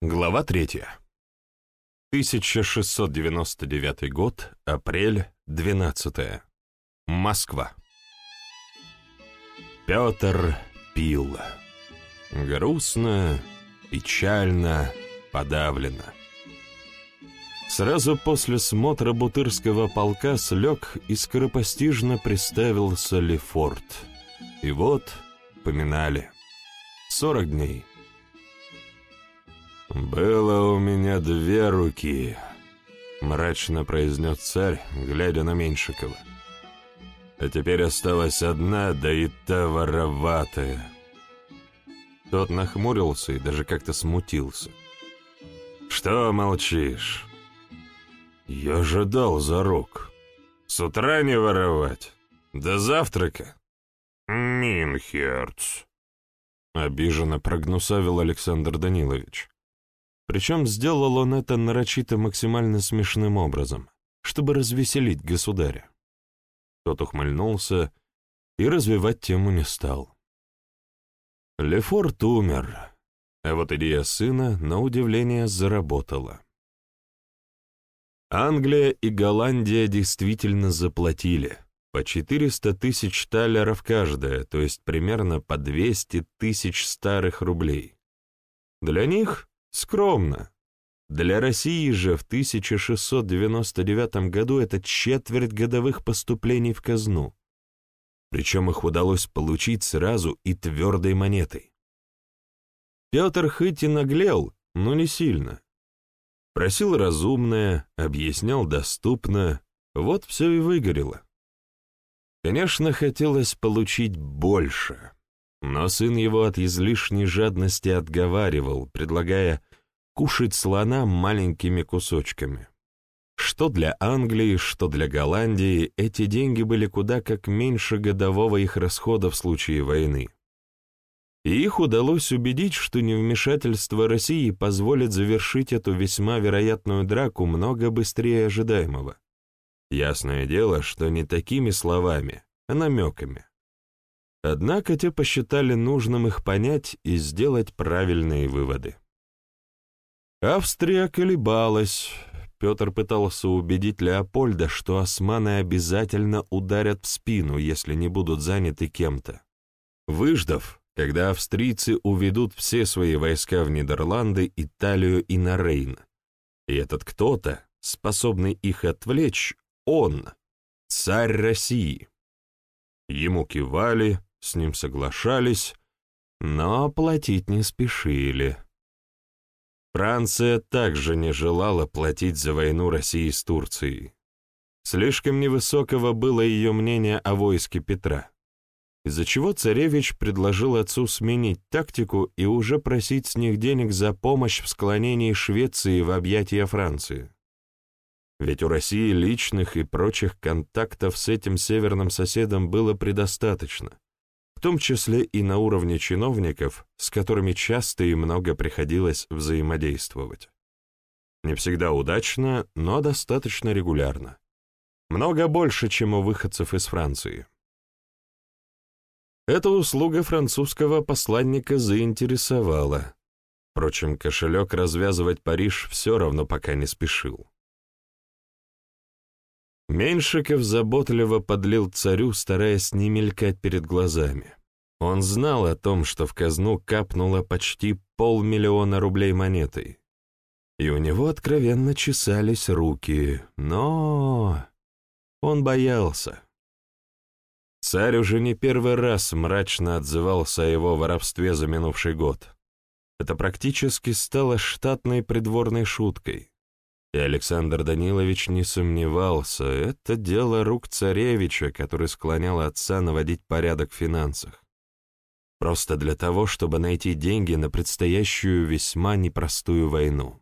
Глава третья. 1699 год, апрель, 12 Москва. Петр пил. Грустно, печально, подавленно. Сразу после смотра Бутырского полка слег и скоропостижно приставился Лефорт. И вот, поминали. Сорок дней. «Было у меня две руки», — мрачно произнес царь, глядя на Меньшикова. «А теперь осталась одна, да и та вороватая». Тот нахмурился и даже как-то смутился. «Что молчишь?» «Я же за рук. С утра не воровать. До завтрака». «Минхерц», — обиженно прогнусавил Александр Данилович. Причем сделал он это нарочито максимально смешным образом, чтобы развеселить государя. Тот ухмыльнулся и развивать тему не стал. Лефорт умер, а вот идея сына, на удивление, заработала. Англия и Голландия действительно заплатили по 400 тысяч талеров каждая, то есть примерно по 200 тысяч старых рублей. Для них Скромно. Для России же в 1699 году это четверть годовых поступлений в казну. Причем их удалось получить сразу и твердой монетой. Петр хоть и наглел, но не сильно. Просил разумное, объяснял доступно, вот все и выгорело. Конечно, хотелось получить больше. Но сын его от излишней жадности отговаривал, предлагая кушать слона маленькими кусочками. Что для Англии, что для Голландии эти деньги были куда как меньше годового их расхода в случае войны. И их удалось убедить, что невмешательство России позволит завершить эту весьма вероятную драку много быстрее ожидаемого. Ясное дело, что не такими словами, а намеками. Однако те посчитали нужным их понять и сделать правильные выводы. Австрия колебалась. Петр пытался убедить Леопольда, что османы обязательно ударят в спину, если не будут заняты кем-то. Выждав, когда австрийцы уведут все свои войска в Нидерланды, Италию и на Рейн. И этот кто-то, способный их отвлечь, он, царь России. Ему кивали, с ним соглашались, но платить не спешили. Франция также не желала платить за войну России с Турцией. Слишком невысокого было ее мнение о войске Петра, из-за чего царевич предложил отцу сменить тактику и уже просить с них денег за помощь в склонении Швеции в объятия Франции. Ведь у России личных и прочих контактов с этим северным соседом было предостаточно, в том числе и на уровне чиновников, с которыми часто и много приходилось взаимодействовать. Не всегда удачно, но достаточно регулярно. Много больше, чем у выходцев из Франции. Эта услуга французского посланника заинтересовала. Впрочем, кошелек развязывать Париж все равно пока не спешил. Меньшиков заботливо подлил царю, стараясь не мелькать перед глазами. Он знал о том, что в казну капнуло почти полмиллиона рублей монетой. И у него откровенно чесались руки, но... Он боялся. Царь уже не первый раз мрачно отзывался о его воровстве за минувший год. Это практически стало штатной придворной шуткой. И Александр Данилович не сомневался, это дело рук царевича, который склонял отца наводить порядок в финансах. Просто для того, чтобы найти деньги на предстоящую весьма непростую войну.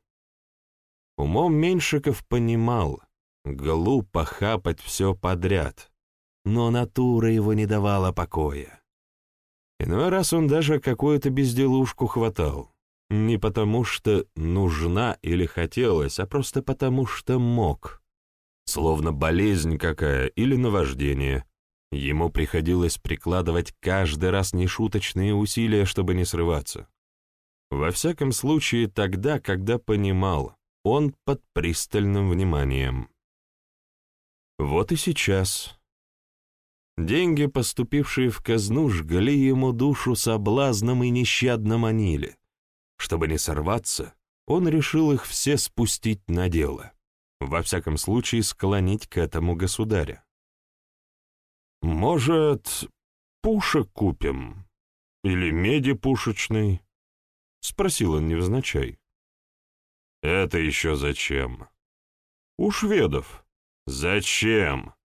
Умом Меньшиков понимал, глупо хапать все подряд, но натура его не давала покоя. Иной раз он даже какую-то безделушку хватал. Не потому что нужна или хотелось, а просто потому что мог. Словно болезнь какая или наваждение. Ему приходилось прикладывать каждый раз нешуточные усилия, чтобы не срываться. Во всяком случае, тогда, когда понимал, он под пристальным вниманием. Вот и сейчас. Деньги, поступившие в казну, жгли ему душу соблазном и нещадно манили. Чтобы не сорваться, он решил их все спустить на дело. Во всяком случае, склонить к этому государя. «Может, пушек купим? Или меди пушечной?» — спросил он невзначай. «Это еще зачем?» «У шведов». «Зачем?»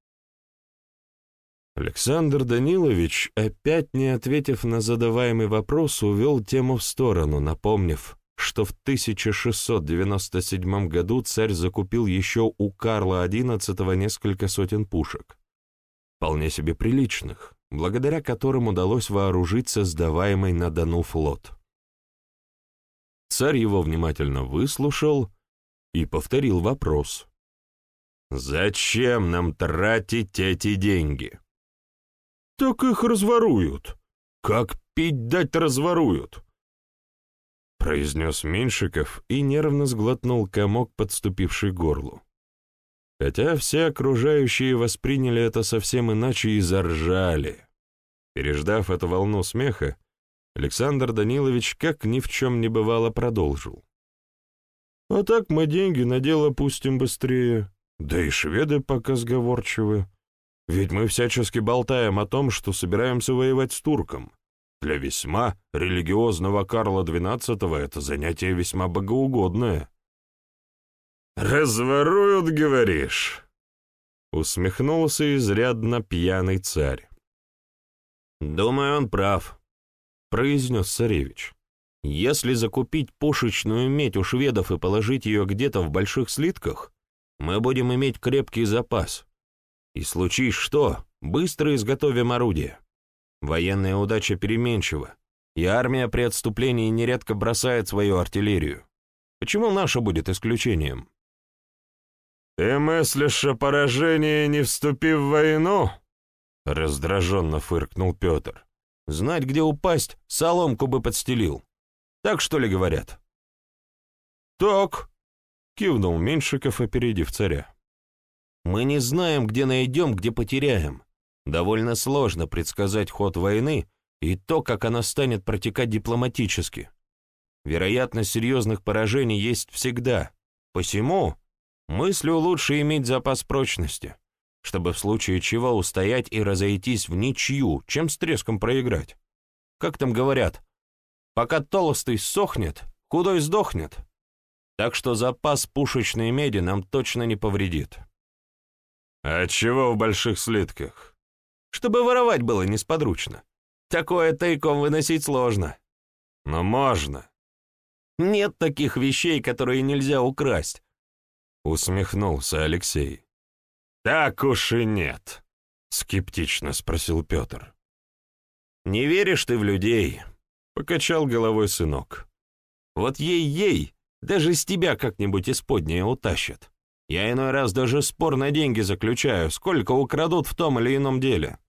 Александр Данилович, опять не ответив на задаваемый вопрос, увел тему в сторону, напомнив, что в 1697 году царь закупил еще у Карла XI несколько сотен пушек, вполне себе приличных, благодаря которым удалось вооружить создаваемый на Дону флот. Царь его внимательно выслушал и повторил вопрос. «Зачем нам тратить эти деньги?» «Так их разворуют. Как пить дать разворуют?» произнес Меньшиков и нервно сглотнул комок, подступивший к горлу. Хотя все окружающие восприняли это совсем иначе и заржали. Переждав эту волну смеха, Александр Данилович, как ни в чем не бывало, продолжил. «А так мы деньги на дело пустим быстрее, да и шведы пока сговорчивы. Ведь мы всячески болтаем о том, что собираемся воевать с турком. Для весьма религиозного Карла XII это занятие весьма богоугодное. «Разворуют, говоришь?» — усмехнулся изрядно пьяный царь. «Думаю, он прав», — произнес царевич. «Если закупить пушечную медь у шведов и положить ее где-то в больших слитках, мы будем иметь крепкий запас. И случись что, быстро изготовим орудие. Военная удача переменчива, и армия при отступлении нередко бросает свою артиллерию. Почему наша будет исключением? «Ты мыслишь о поражении, не вступив в войну?» — раздраженно фыркнул Петр. «Знать, где упасть, соломку бы подстелил. Так что ли говорят?» «Так», — кивнул Меньшиков, опередив царя. «Мы не знаем, где найдем, где потеряем. Довольно сложно предсказать ход войны и то, как она станет протекать дипломатически. Вероятность серьезных поражений есть всегда. Посему мыслю лучше иметь запас прочности, чтобы в случае чего устоять и разойтись в ничью, чем с треском проиграть. Как там говорят, пока толстый сохнет, худой сдохнет. Так что запас пушечной меди нам точно не повредит. «А чего в больших слитках?» чтобы воровать было несподручно. Такое тайком выносить сложно. Но можно. Нет таких вещей, которые нельзя украсть. Усмехнулся Алексей. Так уж и нет, скептично спросил Петр. Не веришь ты в людей? Покачал головой сынок. Вот ей-ей, даже с тебя как-нибудь исподнее утащат. Я иной раз даже спор на деньги заключаю, сколько украдут в том или ином деле.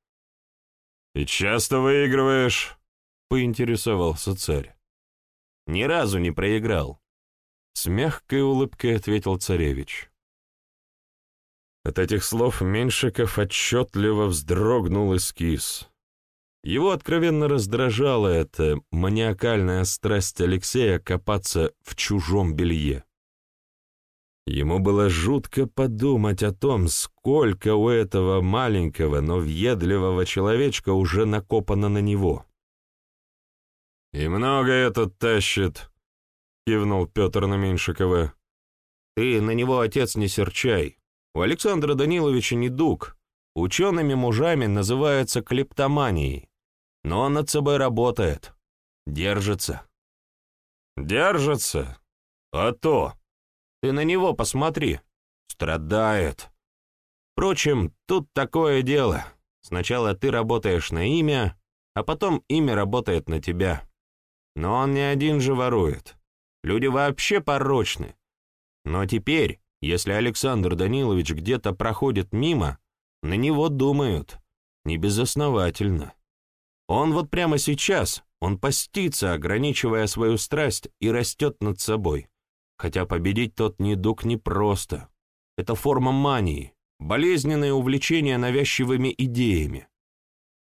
«И часто выигрываешь?» — поинтересовался царь. «Ни разу не проиграл», — с мягкой улыбкой ответил царевич. От этих слов Меньшиков отчетливо вздрогнул эскиз. Его откровенно раздражала эта маниакальная страсть Алексея копаться в чужом белье. Ему было жутко подумать о том, сколько у этого маленького, но въедливого человечка уже накопано на него. «И много этот тащит», — кивнул Петр на Меньшикова. «Ты на него, отец, не серчай. У Александра Даниловича недуг. Учеными мужами называется клептоманией. Но он над собой работает. Держится». «Держится? А то!» Ты на него посмотри. Страдает. Впрочем, тут такое дело. Сначала ты работаешь на имя, а потом имя работает на тебя. Но он не один же ворует. Люди вообще порочны. Но теперь, если Александр Данилович где-то проходит мимо, на него думают. Не безосновательно. Он вот прямо сейчас, Он постится, ограничивая свою страсть, и растет над собой. Хотя победить тот недуг непросто. Это форма мании, болезненное увлечение навязчивыми идеями.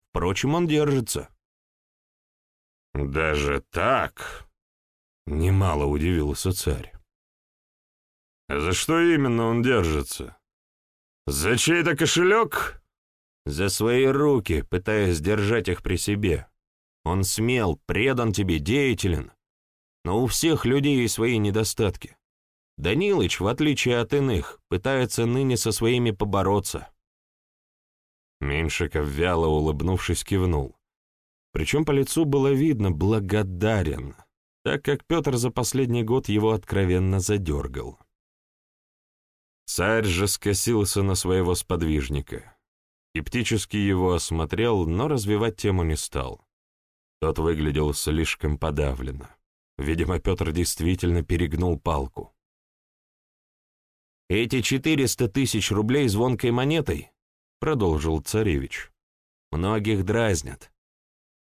Впрочем, он держится. «Даже так?» — немало удивился царь. «За что именно он держится? За чей-то кошелек?» «За свои руки, пытаясь держать их при себе. Он смел, предан тебе, деятелен. Но у всех людей есть свои недостатки. Данилыч, в отличие от иных, пытается ныне со своими побороться». Меньшиков вяло улыбнувшись кивнул. Причем по лицу было видно благодарен, так как Петр за последний год его откровенно задергал. Царь же скосился на своего сподвижника. Скептически его осмотрел, но развивать тему не стал. Тот выглядел слишком подавленно. Видимо, Петр действительно перегнул палку. «Эти четыреста тысяч рублей звонкой монетой продолжил царевич. Многих дразнят.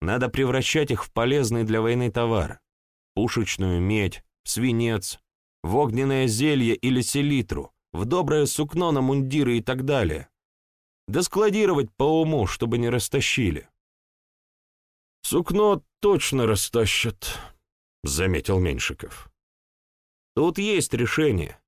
Надо превращать их в полезный для войны товар. Пушечную медь, свинец, в огненное зелье или селитру, в доброе сукно на мундиры и так далее. Да складировать по уму, чтобы не растащили. «Сукно точно растащат», — заметил Меньшиков. «Тут есть решение.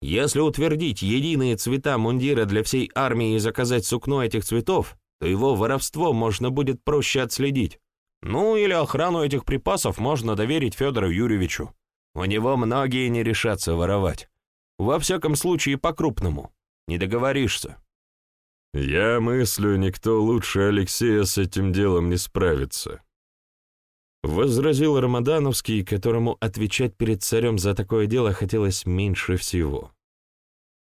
Если утвердить единые цвета мундира для всей армии и заказать сукно этих цветов, то его воровство можно будет проще отследить. Ну, или охрану этих припасов можно доверить Федору Юрьевичу. У него многие не решатся воровать. Во всяком случае, по-крупному. Не договоришься. «Я мыслю, никто лучше Алексея с этим делом не справится», — возразил Рамадановский, которому отвечать перед царем за такое дело хотелось меньше всего.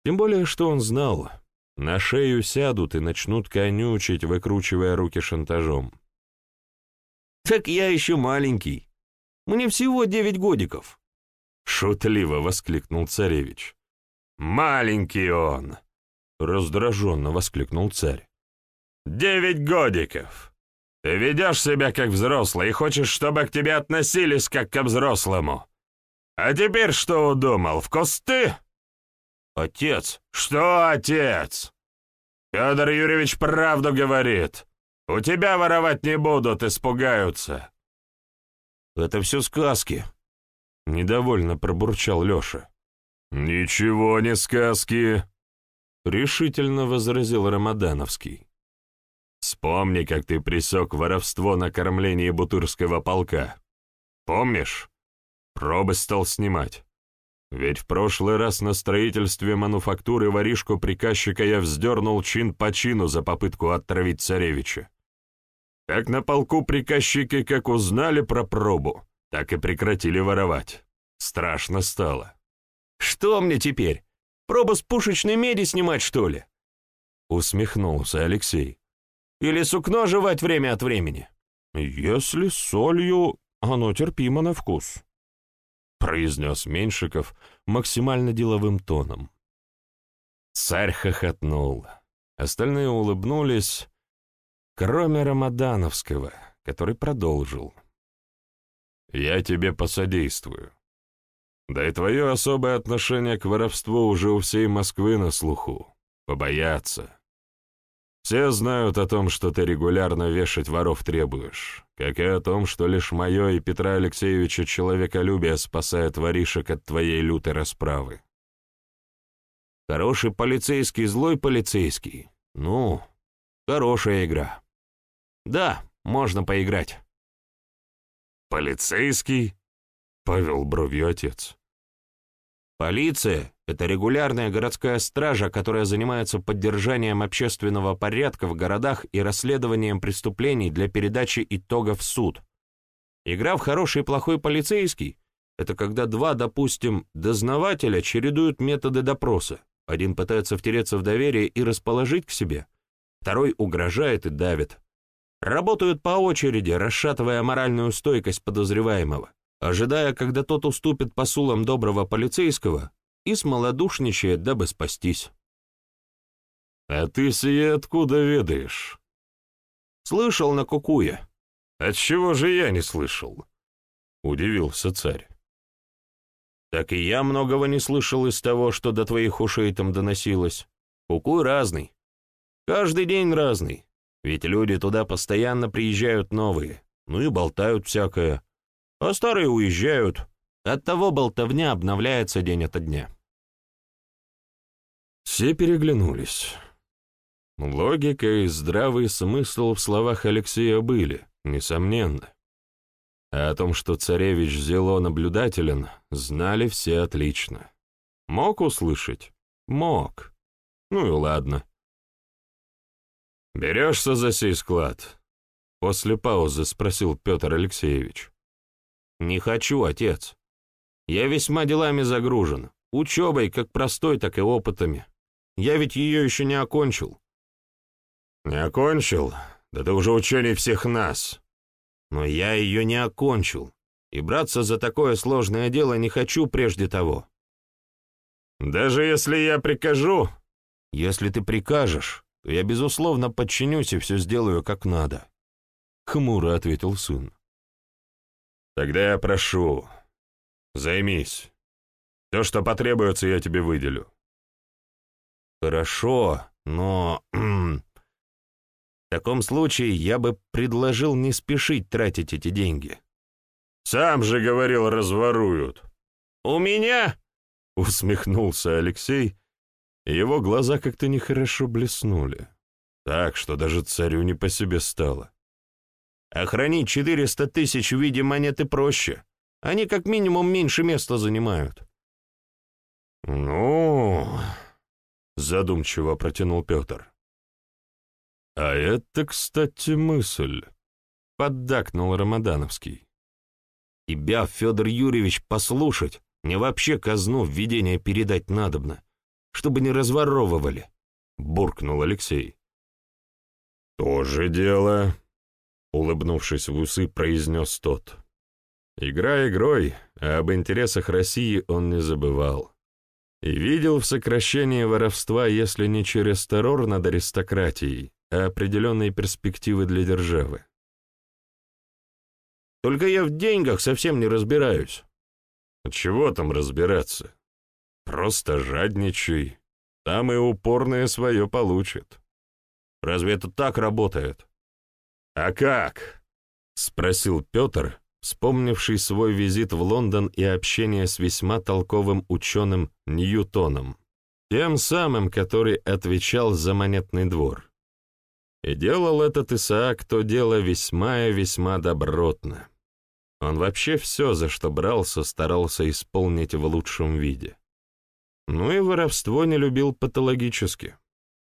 Тем более, что он знал, на шею сядут и начнут конючить, выкручивая руки шантажом. «Так я еще маленький. Мне всего девять годиков», — шутливо воскликнул царевич. «Маленький он!» — раздраженно воскликнул царь. «Девять годиков! Ты ведешь себя как взрослый и хочешь, чтобы к тебе относились как к взрослому. А теперь что удумал, в кусты?» «Отец!» «Что отец?» «Федор Юрьевич правду говорит. У тебя воровать не будут, испугаются». «Это все сказки», — недовольно пробурчал Леша. «Ничего не сказки», — решительно возразил Рамадановский. Вспомни, как ты присек воровство на кормлении Бутырского полка. Помнишь? Пробы стал снимать. Ведь в прошлый раз на строительстве мануфактуры воришку приказчика я вздернул чин по чину за попытку отравить царевича. Как на полку приказчики как узнали про пробу, так и прекратили воровать. Страшно стало. «Что мне теперь? Пробу с пушечной меди снимать, что ли?» Усмехнулся Алексей. Или сукно жевать время от времени?» «Если с солью, оно терпимо на вкус», — произнес Меньшиков максимально деловым тоном. Царь хохотнул. Остальные улыбнулись, кроме Рамадановского, который продолжил. «Я тебе посодействую. Да и твое особое отношение к воровству уже у всей Москвы на слуху. Побояться. Все знают о том, что ты регулярно вешать воров требуешь, как и о том, что лишь мое и Петра Алексеевича человеколюбие спасает воришек от твоей лютой расправы. Хороший полицейский, злой полицейский. Ну, хорошая игра. Да, можно поиграть. Полицейский? — повел бровью отец. Полиция — это регулярная городская стража, которая занимается поддержанием общественного порядка в городах и расследованием преступлений для передачи итогов в суд. Игра в хороший и плохой полицейский — это когда два, допустим, дознавателя чередуют методы допроса. Один пытается втереться в доверие и расположить к себе, второй угрожает и давит. Работают по очереди, расшатывая моральную стойкость подозреваемого ожидая, когда тот уступит посулам доброго полицейского и смолодушничает, дабы спастись. «А ты сие откуда ведаешь?» «Слышал на кукуе. Отчего же я не слышал?» — удивился царь. «Так и я многого не слышал из того, что до твоих ушей там доносилось. Кукуй разный. Каждый день разный. Ведь люди туда постоянно приезжают новые, ну и болтают всякое. А старые уезжают. Оттого болтовня обновляется день ото дня». Все переглянулись. Логика и здравый смысл в словах Алексея были, несомненно. А о том, что царевич зело наблюдателен, знали все отлично. Мог услышать? Мог. Ну и ладно. «Берешься за сей склад?» После паузы спросил Петр Алексеевич. «Не хочу, отец. Я весьма делами загружен, учебой как простой, так и опытами. Я ведь ее еще не окончил». «Не окончил? Да ты уже ученый всех нас». «Но я ее не окончил, и браться за такое сложное дело не хочу прежде того». «Даже если я прикажу?» «Если ты прикажешь, то я, безусловно, подчинюсь и все сделаю как надо», — хмуро ответил сын. «Тогда я прошу, займись. Все, что потребуется, я тебе выделю». «Хорошо, но В таком случае я бы предложил не спешить тратить эти деньги. «Сам же говорил, разворуют». «У меня?» — усмехнулся Алексей, его глаза как-то нехорошо блеснули, так что даже царю не по себе стало. «Охранить четыреста тысяч в виде монеты проще. Они как минимум меньше места занимают». «Ну...» — задумчиво протянул Петр. «А это, кстати, мысль», — поддакнул Рамадановский. «Тебя, Федор Юрьевич, послушать, мне вообще казну введение передать надобно, чтобы не разворовывали», — буркнул Алексей. «Тоже дело», — улыбнувшись в усы, произнес тот. Игра игрой, а об интересах России он не забывал. И видел в сокращении воровства, если не через террор над аристократией, а определенные перспективы для державы. Только я в деньгах совсем не разбираюсь. Чего там разбираться? Просто жадничай. Там и упорное свое получит. Разве это так работает? А как? Спросил Петр, вспомнивший свой визит в Лондон и общение с весьма толковым ученым Ньютоном, тем самым, который отвечал за монетный двор. И делал этот Исаак то дело весьма и весьма добротно. Он вообще все, за что брался, старался исполнить в лучшем виде. Ну и воровство не любил патологически,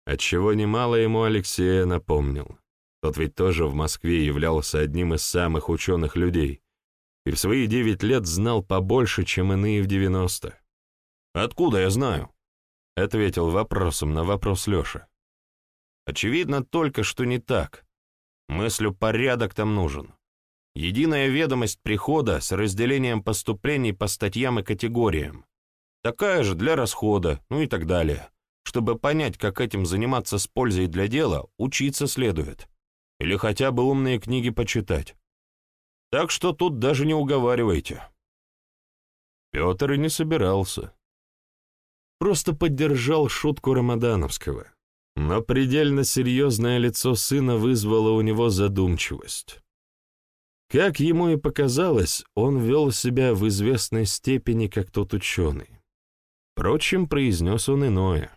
отчего немало ему Алексея напомнил. Тот ведь тоже в Москве являлся одним из самых ученых людей и в свои девять лет знал побольше, чем иные в девяносто. «Откуда я знаю?» — ответил вопросом на вопрос Леша. Очевидно только, что не так. Мыслю порядок там нужен. Единая ведомость прихода с разделением поступлений по статьям и категориям. Такая же для расхода, ну и так далее. Чтобы понять, как этим заниматься с пользой для дела, учиться следует. Или хотя бы умные книги почитать. Так что тут даже не уговаривайте. Петр и не собирался. Просто поддержал шутку Рамадановского. Но предельно серьезное лицо сына вызвало у него задумчивость. Как ему и показалось, он вел себя в известной степени как тот ученый. Впрочем, произнес он иное.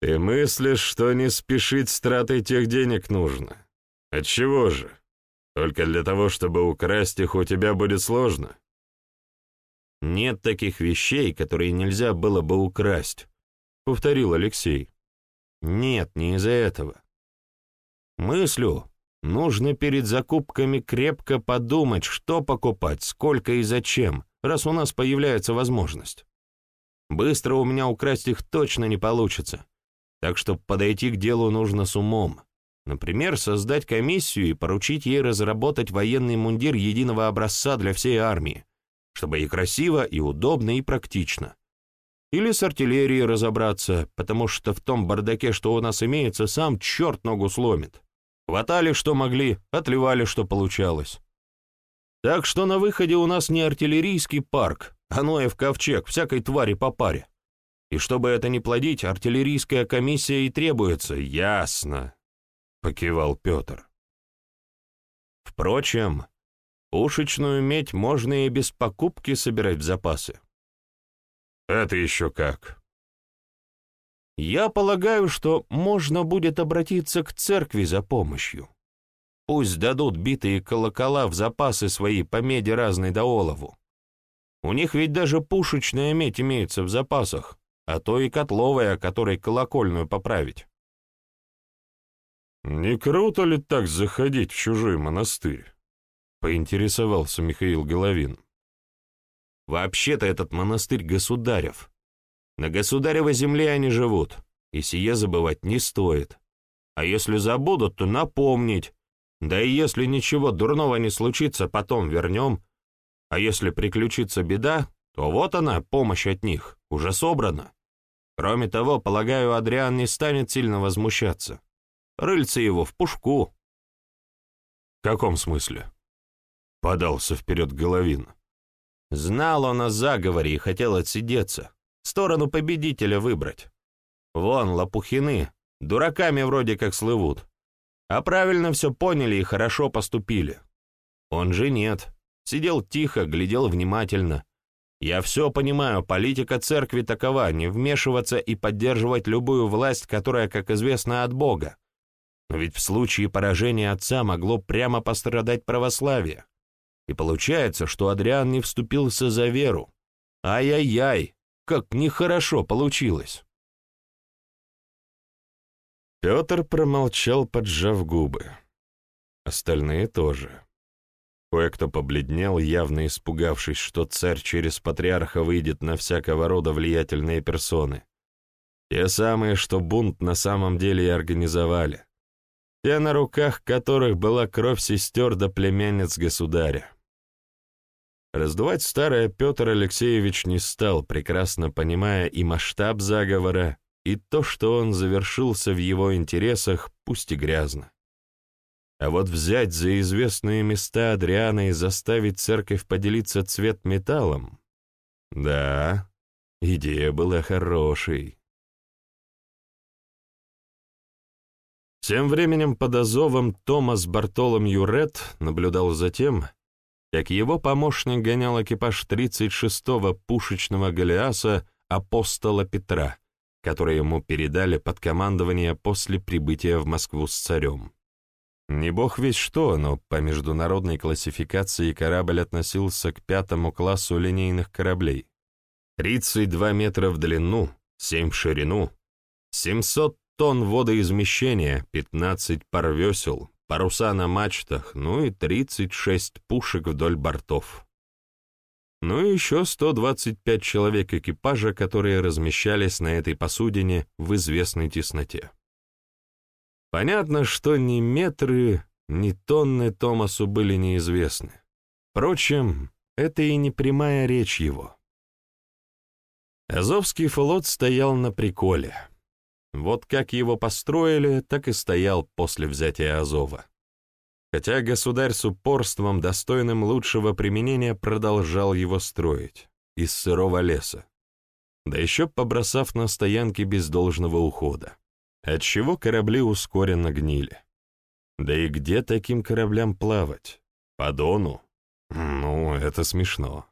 «Ты мыслишь, что не спешить с тратой тех денег нужно? Отчего же? Только для того, чтобы украсть их у тебя будет сложно?» «Нет таких вещей, которые нельзя было бы украсть», — повторил Алексей. Нет, не из-за этого. Мыслю, нужно перед закупками крепко подумать, что покупать, сколько и зачем, раз у нас появляется возможность. Быстро у меня украсть их точно не получится, так что подойти к делу нужно с умом. Например, создать комиссию и поручить ей разработать военный мундир единого образца для всей армии, чтобы и красиво, и удобно, и практично. Или с артиллерией разобраться, потому что в том бардаке, что у нас имеется, сам черт ногу сломит. Хватали, что могли, отливали, что получалось. Так что на выходе у нас не артиллерийский парк, а Ноев ковчег, всякой твари по паре. И чтобы это не плодить, артиллерийская комиссия и требуется, ясно, — покивал Петр. Впрочем, пушечную медь можно и без покупки собирать в запасы. Это еще как. Я полагаю, что можно будет обратиться к церкви за помощью. Пусть дадут битые колокола в запасы свои по меди разной до олову. У них ведь даже пушечная медь имеется в запасах, а то и котловая, которой колокольную поправить. «Не круто ли так заходить в чужой монастырь?» — поинтересовался Михаил Головин. «Вообще-то этот монастырь государев. На государевой земле они живут, и сие забывать не стоит. А если забудут, то напомнить, да и если ничего дурного не случится, потом вернем. А если приключится беда, то вот она, помощь от них, уже собрана. Кроме того, полагаю, Адриан не станет сильно возмущаться. Рыльце его в пушку. В каком смысле? Подался вперед Головин. Знал он о заговоре и хотел отсидеться, сторону победителя выбрать. Вон, лопухины, дураками вроде как слывут. А правильно все поняли и хорошо поступили. Он же нет. Сидел тихо, глядел внимательно. Я все понимаю, политика церкви такова, не вмешиваться и поддерживать любую власть, которая, как известно, от Бога. Но ведь в случае поражения отца могло прямо пострадать православие. И получается, что Адриан не вступился за веру. Ай-яй-яй, как нехорошо получилось. Петр промолчал, поджав губы. Остальные тоже. Кое-кто побледнел, явно испугавшись, что царь через патриарха выйдет на всякого рода влиятельные персоны. Те самые, что бунт на самом деле и организовали. Те, на руках которых была кровь сестер до да племянниц государя. Раздувать старое Петр Алексеевич не стал, прекрасно понимая и масштаб заговора, и то, что он завершился в его интересах, пусть и грязно. А вот взять за известные места Адриана и заставить церковь поделиться цвет металлом? Да, идея была хорошей. Тем временем под Азовом Томас Бартолом Юрет наблюдал за тем, как его помощник гонял экипаж 36-го пушечного Голиаса апостола Петра — который ему передали под командование после прибытия в Москву с царем. Не бог весь что, но по международной классификации корабль относился к пятому классу линейных кораблей. 32 метра в длину, 7 в ширину, 700 тонн водоизмещения, 15 пар весел, паруса на мачтах, ну и 36 пушек вдоль бортов ну и еще 125 человек экипажа, которые размещались на этой посудине в известной тесноте. Понятно, что ни метры, ни тонны Томасу были неизвестны. Впрочем, это и не прямая речь его. Азовский флот стоял на приколе. Вот как его построили, так и стоял после взятия Азова хотя государь с упорством, достойным лучшего применения, продолжал его строить из сырого леса, да еще побросав на стоянке без должного ухода, отчего корабли ускоренно гнили. Да и где таким кораблям плавать? По Дону? Ну, это смешно.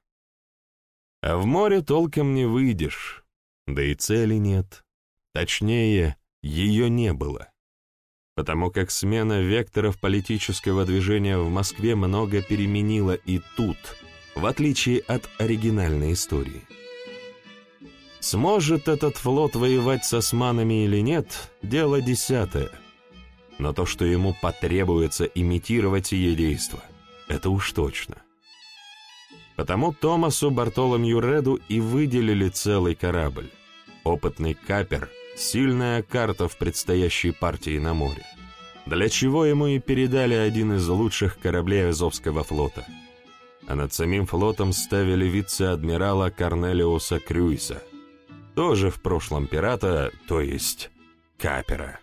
А в море толком не выйдешь, да и цели нет. Точнее, ее не было потому как смена векторов политического движения в Москве много переменила и тут, в отличие от оригинальной истории. Сможет этот флот воевать с османами или нет, дело десятое. Но то, что ему потребуется имитировать сие действо, это уж точно. Потому Томасу Бартоломью Реду и выделили целый корабль. Опытный капер — Сильная карта в предстоящей партии на море. Для чего ему и передали один из лучших кораблей Азовского флота. А над самим флотом ставили вице-адмирала Корнелиуса Крюйса, тоже в прошлом пирата, то есть капера.